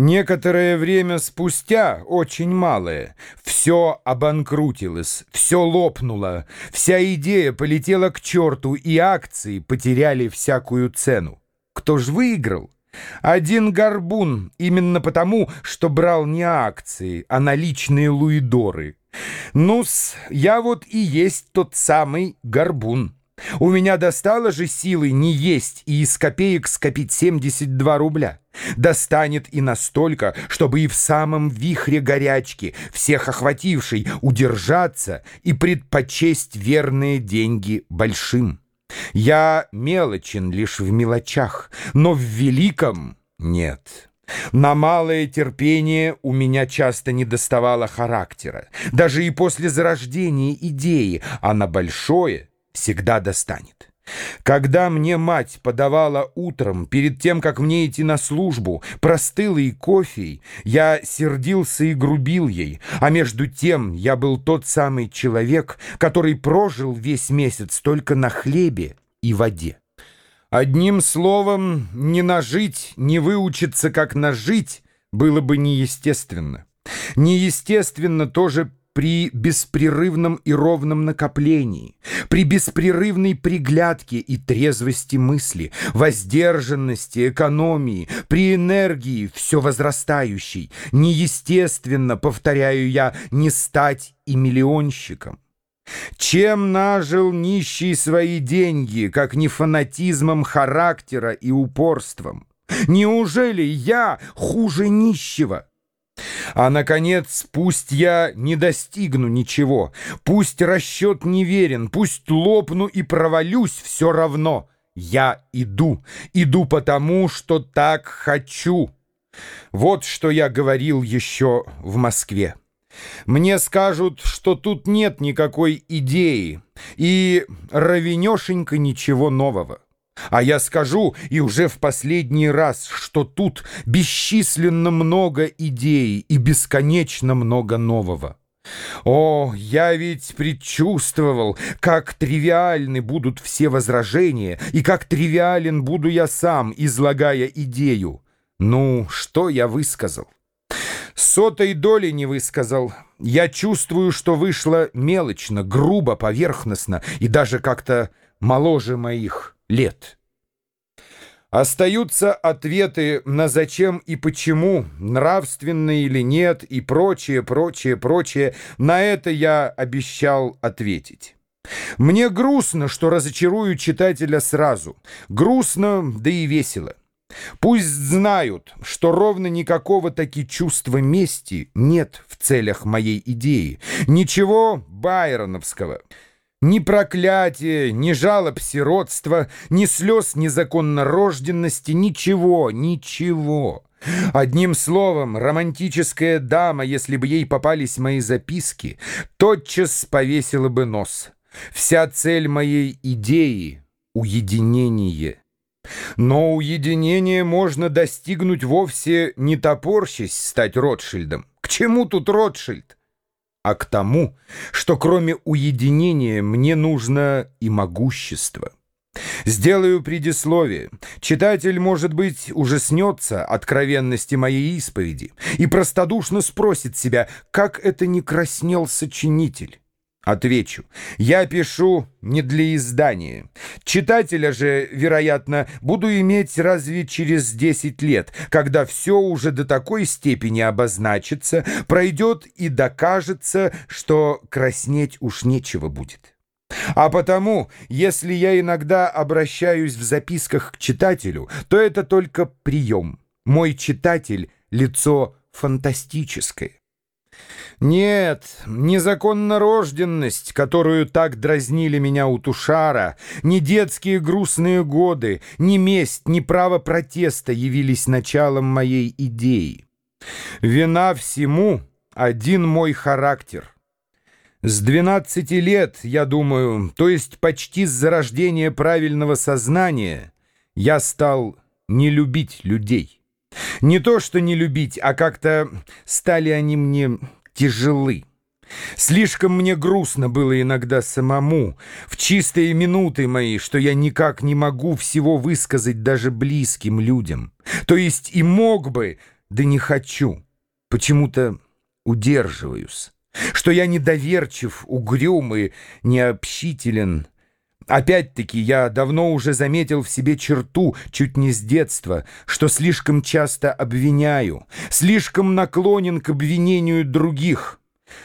Некоторое время спустя, очень малое, все обанкрутилось, все лопнуло, вся идея полетела к черту, и акции потеряли всякую цену. Кто ж выиграл? Один горбун, именно потому, что брал не акции, а наличные луидоры. Ну-с, я вот и есть тот самый горбун. У меня достало же силы не есть и из копеек скопить 72 рубля. Достанет и настолько, чтобы и в самом вихре горячки, всех охватившей, удержаться и предпочесть верные деньги большим. Я мелочен лишь в мелочах, но в великом нет». На малое терпение у меня часто не доставало характера, даже и после зарождения идеи, а на большое всегда достанет. Когда мне мать подавала утром, перед тем, как мне идти на службу, простылый кофе, я сердился и грубил ей, а между тем я был тот самый человек, который прожил весь месяц только на хлебе и воде. Одним словом, не нажить, не выучиться, как нажить, было бы неестественно. Неестественно тоже при беспрерывном и ровном накоплении, при беспрерывной приглядке и трезвости мысли, воздержанности, экономии, при энергии все возрастающей, неестественно, повторяю я, не стать и миллионщиком. Чем нажил нищий свои деньги, как не фанатизмом характера и упорством? Неужели я хуже нищего? А, наконец, пусть я не достигну ничего, пусть расчет неверен, пусть лопну и провалюсь все равно. Я иду, иду потому, что так хочу. Вот что я говорил еще в Москве. Мне скажут, что тут нет никакой идеи и равенешенько ничего нового. А я скажу, и уже в последний раз, что тут бесчисленно много идей и бесконечно много нового. О, я ведь предчувствовал, как тривиальны будут все возражения, и как тривиален буду я сам, излагая идею. Ну, что я высказал? Сотой доли не высказал. Я чувствую, что вышло мелочно, грубо, поверхностно и даже как-то моложе моих лет. Остаются ответы на зачем и почему, нравственно или нет, и прочее, прочее, прочее. На это я обещал ответить. Мне грустно, что разочарую читателя сразу. Грустно, да и весело. Пусть знают, что ровно никакого таки чувства мести нет в целях моей идеи. Ничего байроновского. Ни проклятия, ни жалоб сиротства, ни слез незаконнорожденности, ничего, ничего. Одним словом, романтическая дама, если бы ей попались мои записки, тотчас повесила бы нос. Вся цель моей идеи — уединение. Но уединение можно достигнуть вовсе не топорщись стать Ротшильдом. К чему тут Ротшильд? А к тому, что кроме уединения мне нужно и могущество. Сделаю предисловие. Читатель, может быть, ужаснется откровенности моей исповеди и простодушно спросит себя, как это не краснел сочинитель. Отвечу, я пишу не для издания. Читателя же, вероятно, буду иметь разве через 10 лет, когда все уже до такой степени обозначится, пройдет и докажется, что краснеть уж нечего будет. А потому, если я иногда обращаюсь в записках к читателю, то это только прием. Мой читатель — лицо фантастическое. Нет, незаконно рожденность, которую так дразнили меня у Тушара, ни детские грустные годы, ни месть, ни право протеста явились началом моей идеи. Вина всему — один мой характер. С 12 лет, я думаю, то есть почти с зарождения правильного сознания, я стал не любить людей. Не то, что не любить, а как-то стали они мне тяжелы. Слишком мне грустно было иногда самому, в чистые минуты мои, что я никак не могу всего высказать даже близким людям. То есть и мог бы, да не хочу, почему-то удерживаюсь, что я недоверчив, угрюм и необщителен. Опять-таки, я давно уже заметил в себе черту, чуть не с детства, что слишком часто обвиняю, слишком наклонен к обвинению других.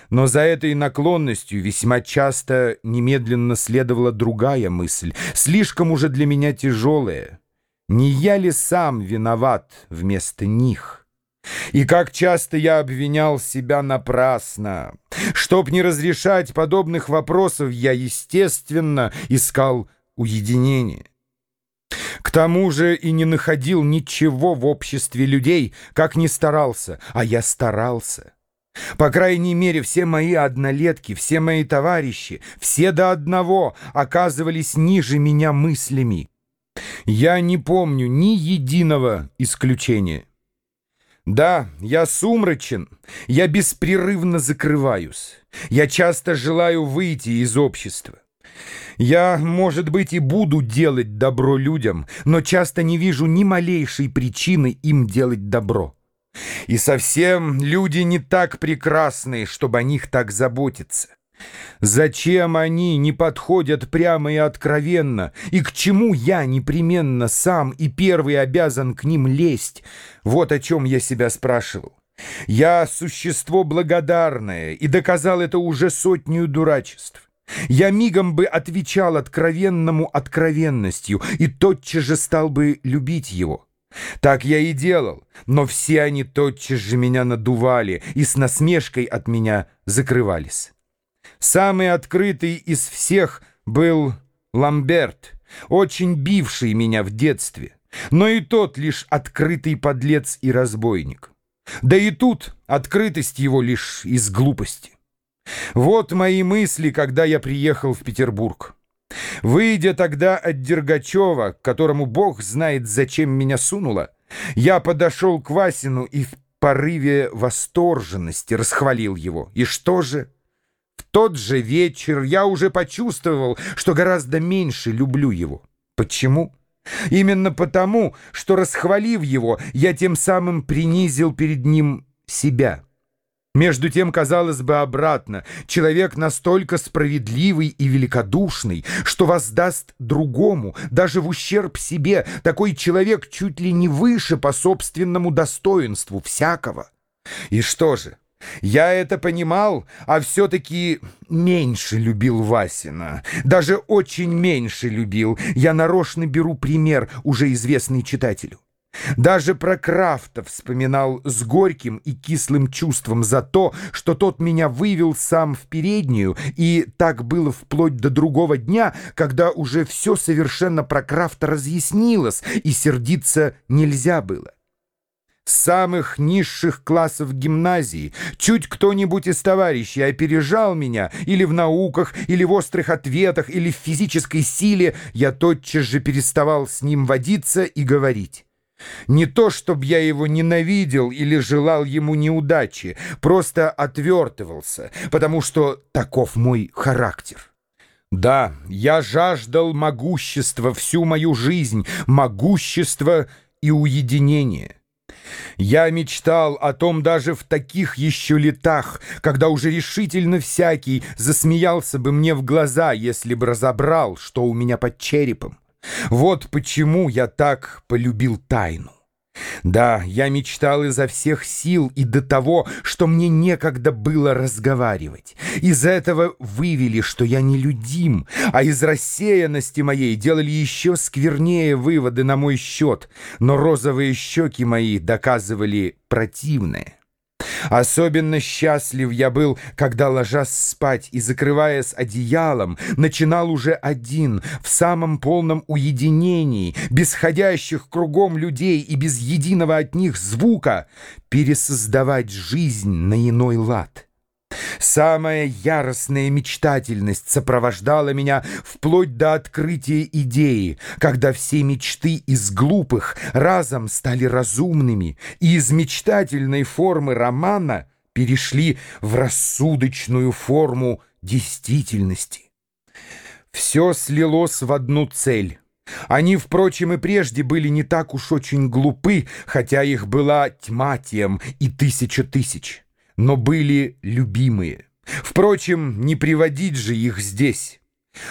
Но за этой наклонностью весьма часто немедленно следовала другая мысль, слишком уже для меня тяжелая. Не я ли сам виноват вместо них? И как часто я обвинял себя напрасно. Чтоб не разрешать подобных вопросов, я, естественно, искал уединение. К тому же и не находил ничего в обществе людей, как не старался, а я старался. По крайней мере, все мои однолетки, все мои товарищи, все до одного оказывались ниже меня мыслями. Я не помню ни единого исключения. Да, я сумрачен, я беспрерывно закрываюсь. Я часто желаю выйти из общества. Я, может быть, и буду делать добро людям, но часто не вижу ни малейшей причины им делать добро. И совсем люди не так прекрасны, чтобы о них так заботиться. Зачем они не подходят прямо и откровенно, и к чему я непременно сам и первый обязан к ним лезть? Вот о чем я себя спрашивал. Я существо благодарное и доказал это уже сотню дурачеств. Я мигом бы отвечал откровенному откровенностью и тотчас же стал бы любить его. Так я и делал, но все они тотчас же меня надували и с насмешкой от меня закрывались. Самый открытый из всех был Ламберт, очень бивший меня в детстве, но и тот лишь открытый подлец и разбойник. Да и тут открытость его лишь из глупости. Вот мои мысли, когда я приехал в Петербург. Выйдя тогда от Дергачева, которому бог знает, зачем меня сунуло, я подошел к Васину и в порыве восторженности расхвалил его. И что же? В тот же вечер я уже почувствовал, что гораздо меньше люблю его. Почему? Именно потому, что, расхвалив его, я тем самым принизил перед ним себя. Между тем, казалось бы, обратно, человек настолько справедливый и великодушный, что воздаст другому, даже в ущерб себе, такой человек чуть ли не выше по собственному достоинству всякого. И что же? Я это понимал, а все-таки меньше любил Васина. Даже очень меньше любил. Я нарочно беру пример, уже известный читателю. Даже про Крафта вспоминал с горьким и кислым чувством за то, что тот меня вывел сам в переднюю, и так было вплоть до другого дня, когда уже все совершенно про Крафта разъяснилось, и сердиться нельзя было. Самых низших классов гимназии чуть кто-нибудь из товарищей опережал меня или в науках, или в острых ответах, или в физической силе, я тотчас же переставал с ним водиться и говорить. Не то, чтобы я его ненавидел или желал ему неудачи, просто отвертывался, потому что таков мой характер. Да, я жаждал могущества всю мою жизнь, могущества и уединения. Я мечтал о том даже в таких еще летах, когда уже решительно всякий засмеялся бы мне в глаза, если бы разобрал, что у меня под черепом. Вот почему я так полюбил тайну. Да, я мечтал изо всех сил и до того, что мне некогда было разговаривать. Из этого вывели, что я нелюдим, а из рассеянности моей делали еще сквернее выводы на мой счет, но розовые щеки мои доказывали противное. Особенно счастлив я был, когда, ложась спать и закрываясь одеялом, начинал уже один, в самом полном уединении, без ходящих кругом людей и без единого от них звука, пересоздавать жизнь на иной лад. Самая яростная мечтательность сопровождала меня вплоть до открытия идеи, когда все мечты из глупых разом стали разумными и из мечтательной формы романа перешли в рассудочную форму действительности. Все слилось в одну цель Они, впрочем, и прежде были не так уж очень глупы, хотя их была тьма тем и тысяча тысяч, но были любимые. Впрочем, не приводить же их здесь.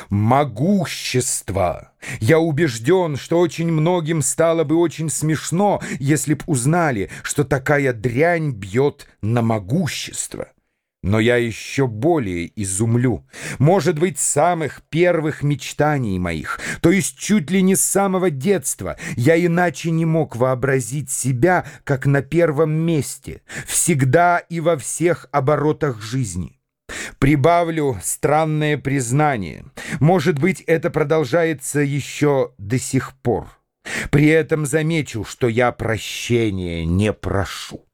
Могущество! Я убежден, что очень многим стало бы очень смешно, если б узнали, что такая дрянь бьет на могущество. Но я еще более изумлю. Может быть, самых первых мечтаний моих, то есть чуть ли не с самого детства, я иначе не мог вообразить себя, как на первом месте, всегда и во всех оборотах жизни. Прибавлю странное признание. Может быть, это продолжается еще до сих пор. При этом замечу, что я прощения не прошу.